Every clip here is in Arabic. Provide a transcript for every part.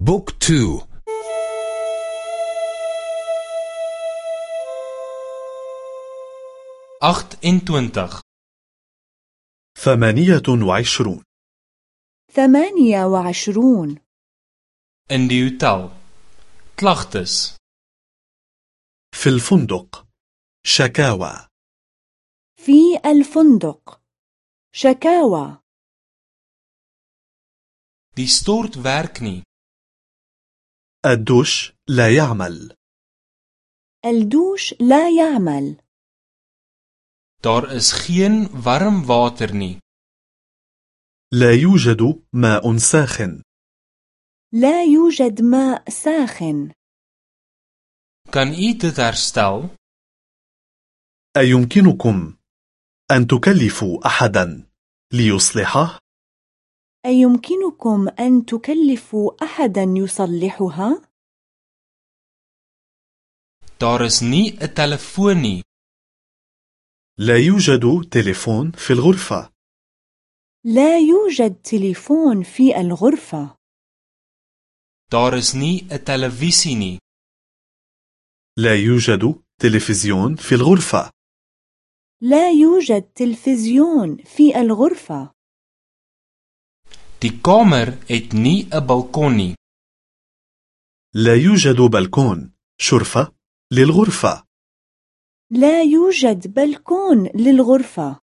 بوك تو. أخت انتوانتغ ثمانية وعشرون. ثمانية وعشرون. hotel. Klagtes. في الفندق. شكاوى. في الفندق. شكاوى. Die stort werk nie. الدوش لا يعمل الدوش لا يعمل Daar is geen warm water nie. لا يوجد ماء ساخن لا يوجد ماء ساخن Kan u dit herstel? أيمكنكم أن تكلفوا أحدا ليصلحه؟ أيمكنكم أن تكلفوا أحدا يصلحها؟ Daar is nie 'n telefoon nie. لا يوجد تليفون في الغرفة لا يوجد تليفون في الغرفة Daar is nie 'n televisie nie. لا يوجد تلفزيون في الغرفة لا يوجد تلفزيون في الغرفة Die kamer het nie 'n balkon nie. لا يوجد بلكون شرفة للغرفة لا يوجد بلكون للغرفة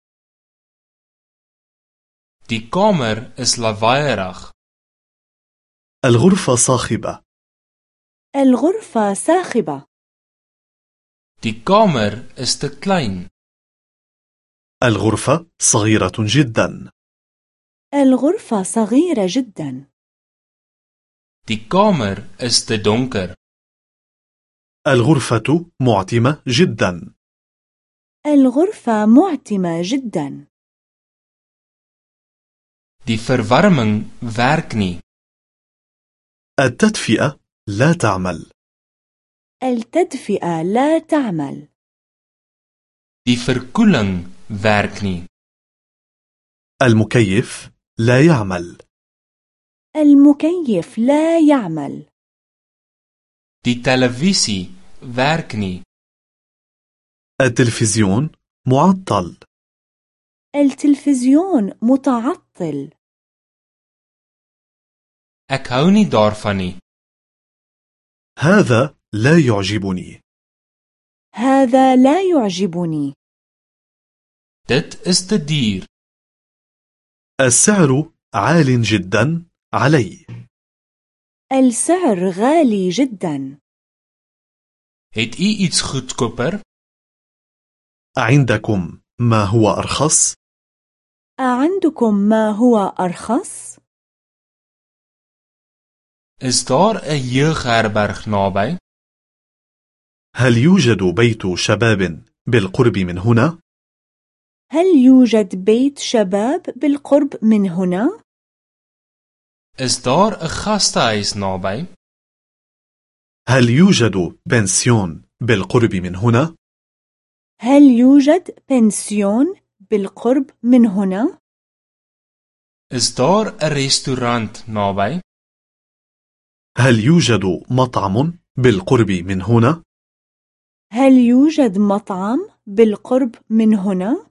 Die kamer is lawaaiig. الغرفة صاخبة الغرفة صاخبة Die kamer is te klein. الغرفة صغيرة جدا الغرفة صغيرة جدا Die kamer is te donker. الغرفة معتمة جدا الغرفة معتمة جدا Die verwarming werk nie. التدفئة لا تعمل التدفئة لا تعمل Die verkoeling werk nie. المكيف لا يعمل المكيف لا يعمل televisie werk nie. التلفزيون معطل التلفزيون متعطل Ek hou nie daarvan nie. هذا لا يعجبني هذا لا يعجبني Dit is te duur. السعر عال جدا علي السعر غالي جدا Het u iets goedkoper? عندكم ما هو أرخص؟ أعندكم ما هو أرخص؟ Is daar 'n jeugherberg naby? هل يوجد بيت شباب بالقرب من هنا؟ هل يوجد بيت شباب بالقرب من هنا؟ Is daar 'n gastehuis naby? هل يوجد بنسيون بالقرب من هنا؟ هل يوجد بنسيون بالقرب من هنا؟ Is daar 'n restaurant naby? هل يوجد مطعم بالقرب من هنا؟ هل يوجد مطعم بالقرب من هنا؟